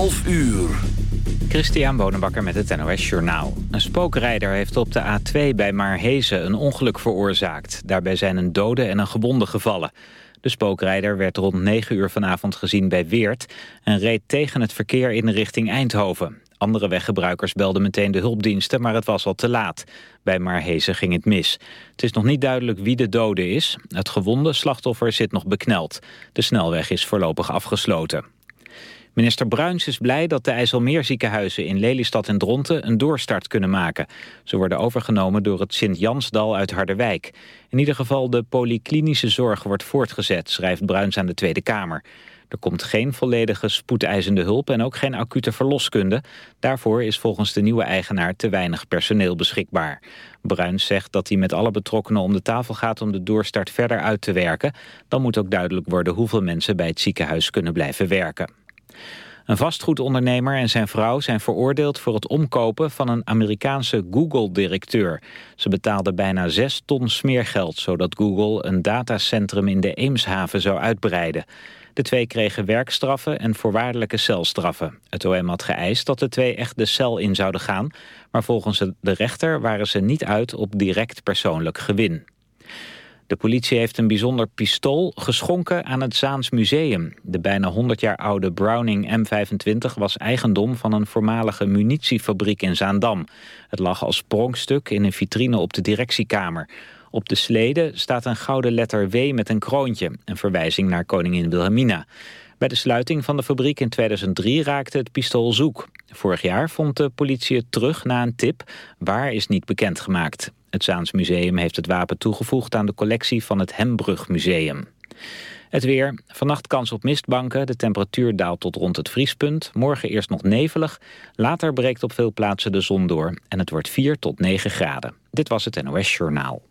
11 uur. Christian Bonenbakker met het NOS Journaal. Een spookrijder heeft op de A2 bij Maarhezen een ongeluk veroorzaakt. Daarbij zijn een dode en een gewonde gevallen. De spookrijder werd rond 9 uur vanavond gezien bij Weert... en reed tegen het verkeer in richting Eindhoven. Andere weggebruikers belden meteen de hulpdiensten, maar het was al te laat. Bij Maarhezen ging het mis. Het is nog niet duidelijk wie de dode is. Het gewonde slachtoffer zit nog bekneld. De snelweg is voorlopig afgesloten. Minister Bruins is blij dat de IJsselmeerziekenhuizen in Lelystad en Dronten een doorstart kunnen maken. Ze worden overgenomen door het Sint-Jansdal uit Harderwijk. In ieder geval de polyklinische zorg wordt voortgezet, schrijft Bruins aan de Tweede Kamer. Er komt geen volledige spoedeisende hulp en ook geen acute verloskunde. Daarvoor is volgens de nieuwe eigenaar te weinig personeel beschikbaar. Bruins zegt dat hij met alle betrokkenen om de tafel gaat om de doorstart verder uit te werken. Dan moet ook duidelijk worden hoeveel mensen bij het ziekenhuis kunnen blijven werken. Een vastgoedondernemer en zijn vrouw zijn veroordeeld voor het omkopen van een Amerikaanse Google-directeur. Ze betaalden bijna 6 ton smeergeld, zodat Google een datacentrum in de Eemshaven zou uitbreiden. De twee kregen werkstraffen en voorwaardelijke celstraffen. Het OM had geëist dat de twee echt de cel in zouden gaan, maar volgens de rechter waren ze niet uit op direct persoonlijk gewin. De politie heeft een bijzonder pistool geschonken aan het Zaans Museum. De bijna 100 jaar oude Browning M25 was eigendom van een voormalige munitiefabriek in Zaandam. Het lag als pronkstuk in een vitrine op de directiekamer. Op de slede staat een gouden letter W met een kroontje, een verwijzing naar koningin Wilhelmina. Bij de sluiting van de fabriek in 2003 raakte het pistool zoek. Vorig jaar vond de politie het terug na een tip. Waar is niet bekendgemaakt. Het Zaans Museum heeft het wapen toegevoegd aan de collectie van het Hembrug Museum. Het weer. Vannacht kans op mistbanken. De temperatuur daalt tot rond het vriespunt. Morgen eerst nog nevelig. Later breekt op veel plaatsen de zon door. En het wordt 4 tot 9 graden. Dit was het NOS Journaal.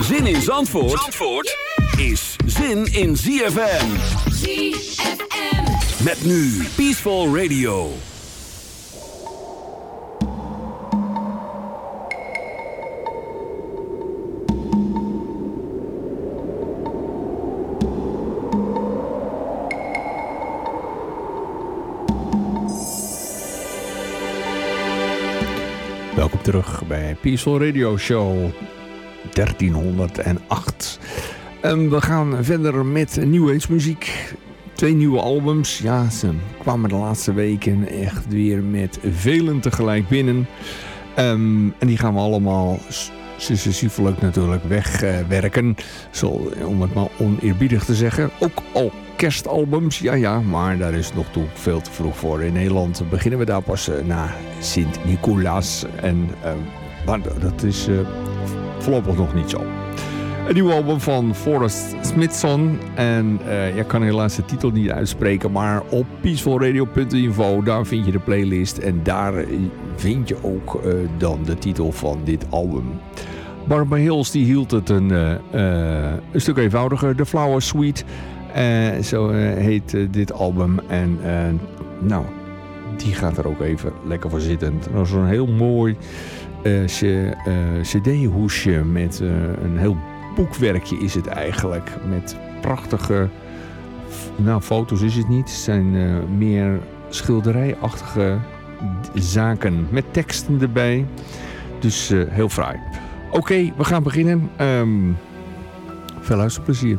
Zin in Zandvoort, Zandvoort is zin in ZFM. ZFM. Met nu Peaceful Radio. Terug bij Peaceful Radio Show 1308. En we gaan verder met nieuwe muziek. Twee nieuwe albums. Ja, ze kwamen de laatste weken echt weer met velen tegelijk binnen. Ehm, en die gaan we allemaal successievelijk natuurlijk wegwerken. Om het maar oneerbiedig te zeggen. Ook al kerstalbums, ja ja, maar daar is nog toe veel te vroeg voor. In Nederland beginnen we daar pas uh, na Sint-Nicolaas. En uh, maar dat is uh, voorlopig nog niet zo. Een nieuw album van Forrest Smithson. En uh, ik kan helaas de titel niet uitspreken. Maar op peacefulradio.info, daar vind je de playlist. En daar vind je ook dan de titel van dit album. Barbara Hills die hield het een, een stuk eenvoudiger. The Flower Suite. Zo heet dit album. En nou, die gaat er ook even lekker voor zitten. Is een heel mooi cd-hoesje met een heel boekwerkje is het eigenlijk. Met prachtige, nou foto's is het niet. Het zijn meer schilderijachtige zaken met teksten erbij. Dus heel fraai. Oké, we gaan beginnen. Um, veel luisterplezier.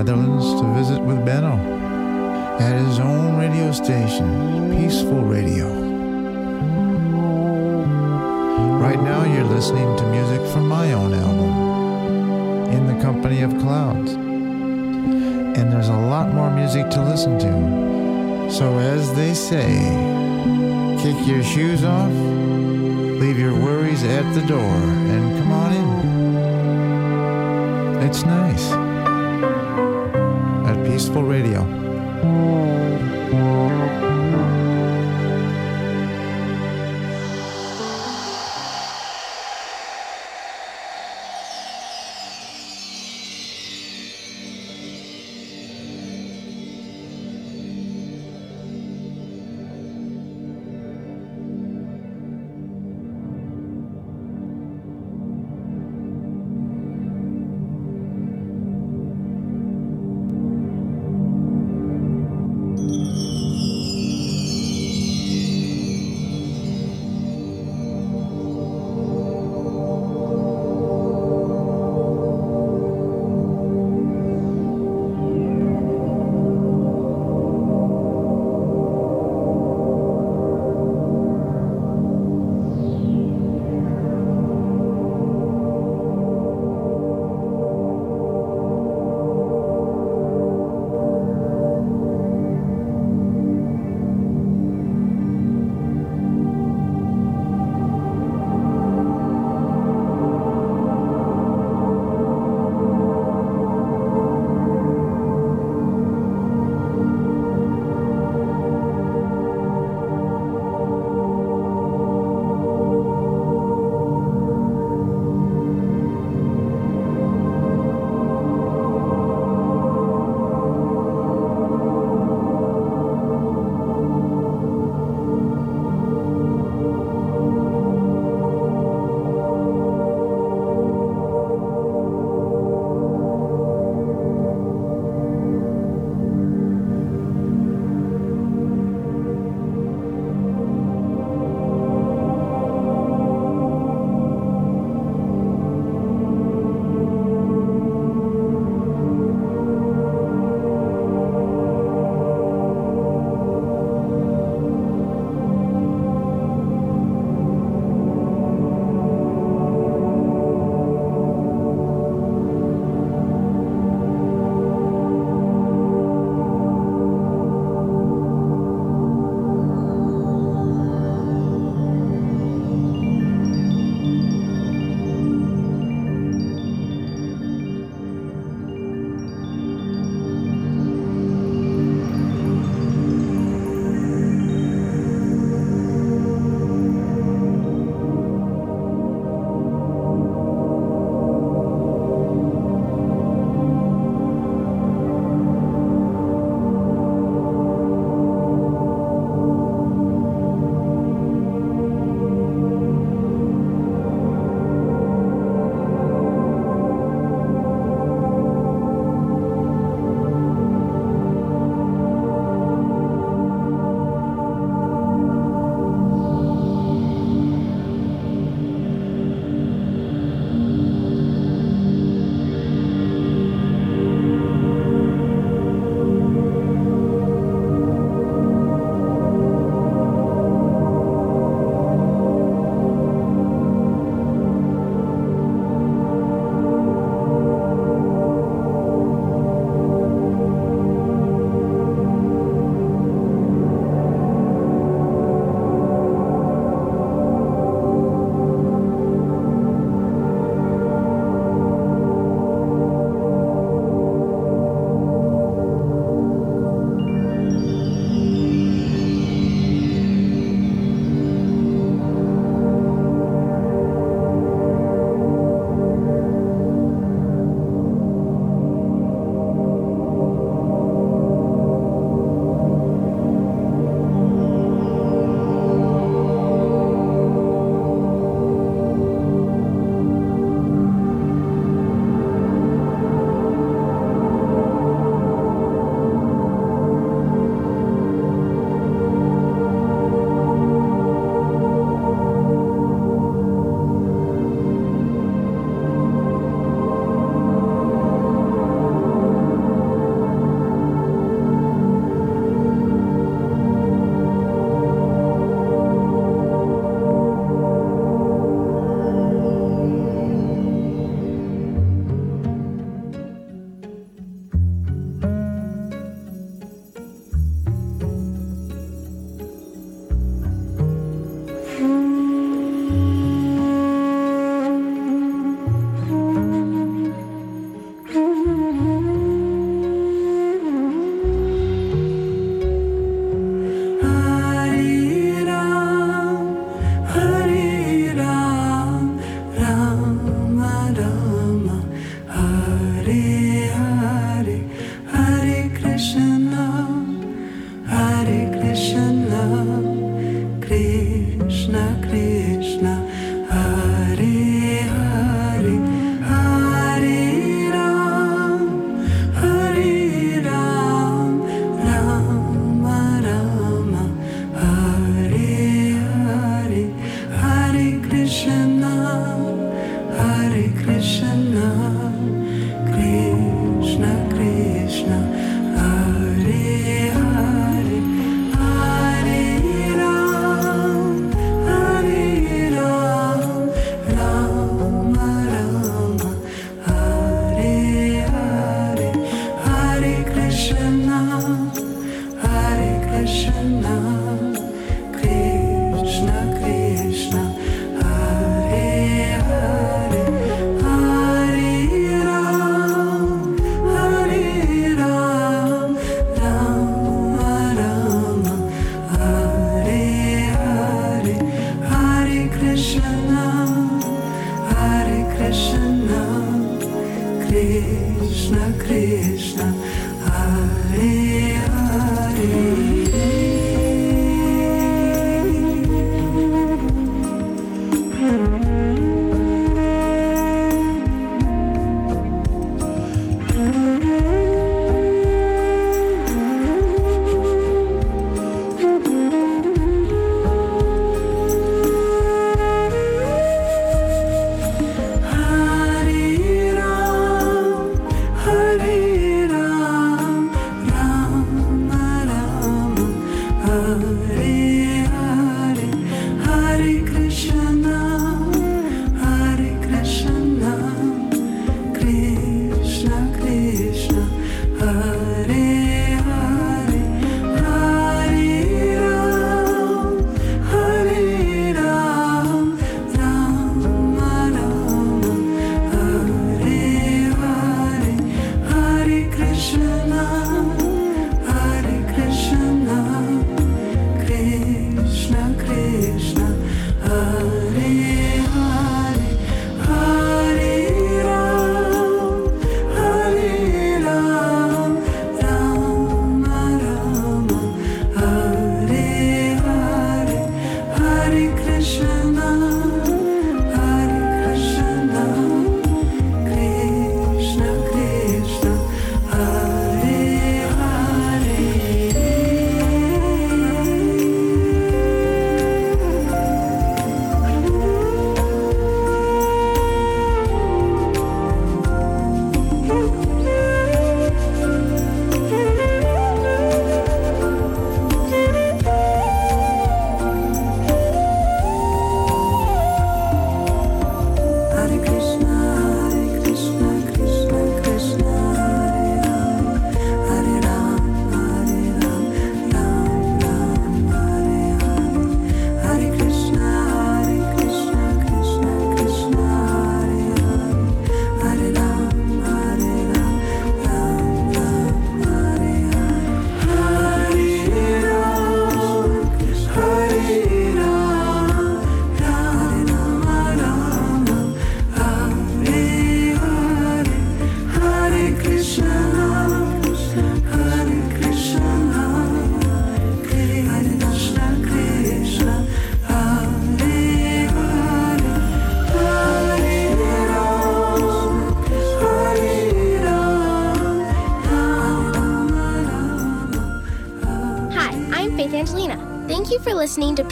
Netherlands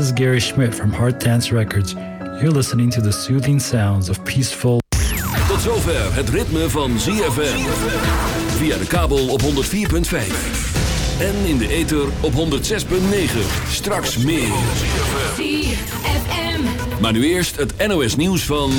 is Gary Schmidt from Heart Dance Records. You're listening to the soothing sounds of peaceful. Tot zover het ritme van ZFM. Via de kabel op 104.5. En in de ether op 106.9. Straks meer. ZFM. Maar nu eerst het NOS nieuws van...